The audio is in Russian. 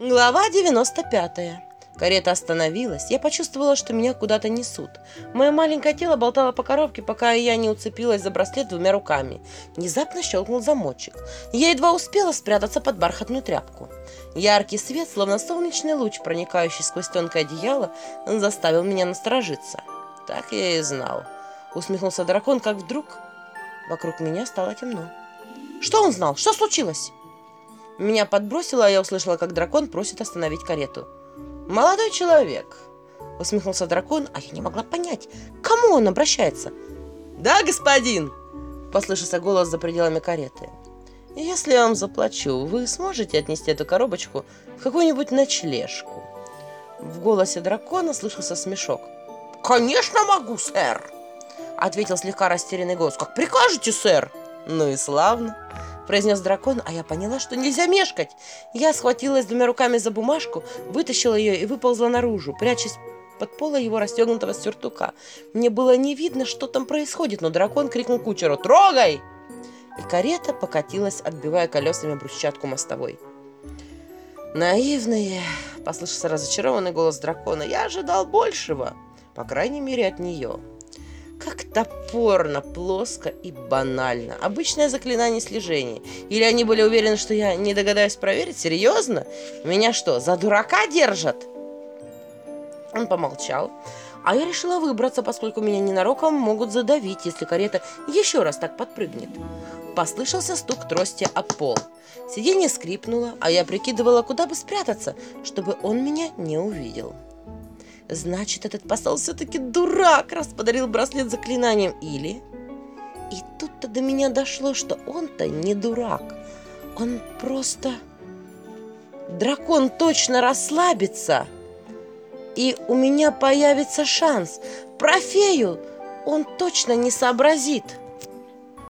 Глава 95. Карета остановилась. Я почувствовала, что меня куда-то несут. Мое маленькое тело болтало по коробке, пока я не уцепилась за браслет двумя руками. Внезапно щелкнул замочек. Я едва успела спрятаться под бархатную тряпку. Яркий свет, словно солнечный луч, проникающий сквозь тонкое одеяло, заставил меня насторожиться. Так я и знал. Усмехнулся дракон, как вдруг вокруг меня стало темно. Что он знал? Что случилось? Меня подбросило, а я услышала, как дракон просит остановить карету. «Молодой человек!» — усмехнулся дракон, а я не могла понять, к кому он обращается. «Да, господин!» — послышался голос за пределами кареты. «Если я вам заплачу, вы сможете отнести эту коробочку в какую-нибудь ночлежку?» В голосе дракона слышался смешок. «Конечно могу, сэр!» — ответил слегка растерянный голос. «Как прикажете, сэр?» «Ну и славно!» Произнес дракон, а я поняла, что нельзя мешкать. Я схватилась двумя руками за бумажку, вытащила ее и выползла наружу, прячась под пола его расстегнутого сюртука. Мне было не видно, что там происходит, но дракон крикнул кучеру «Трогай!» И карета покатилась, отбивая колесами брусчатку мостовой. «Наивные!» — послышался разочарованный голос дракона. «Я ожидал большего, по крайней мере, от нее». Топорно, плоско и банально. Обычное заклинание слежения. Или они были уверены, что я не догадаюсь проверить? Серьезно? Меня что, за дурака держат? Он помолчал, а я решила выбраться, поскольку меня ненароком могут задавить, если карета еще раз так подпрыгнет. Послышался стук трости о пол. Сиденье скрипнуло, а я прикидывала, куда бы спрятаться, чтобы он меня не увидел. Значит, этот посол все-таки дурак, раз подарил браслет заклинанием. Или... И тут-то до меня дошло, что он-то не дурак. Он просто... Дракон точно расслабится. И у меня появится шанс. Про фею он точно не сообразит.